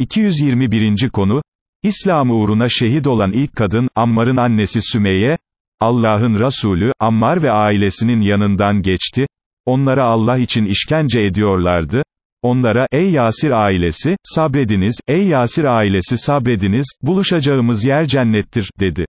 221. konu, İslam uğruna şehit olan ilk kadın, Ammar'ın annesi Sümeyye, Allah'ın Resulü, Ammar ve ailesinin yanından geçti, onlara Allah için işkence ediyorlardı, onlara, ey Yasir ailesi, sabrediniz, ey Yasir ailesi sabrediniz, buluşacağımız yer cennettir, dedi.